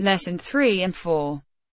Lesson 3 and 4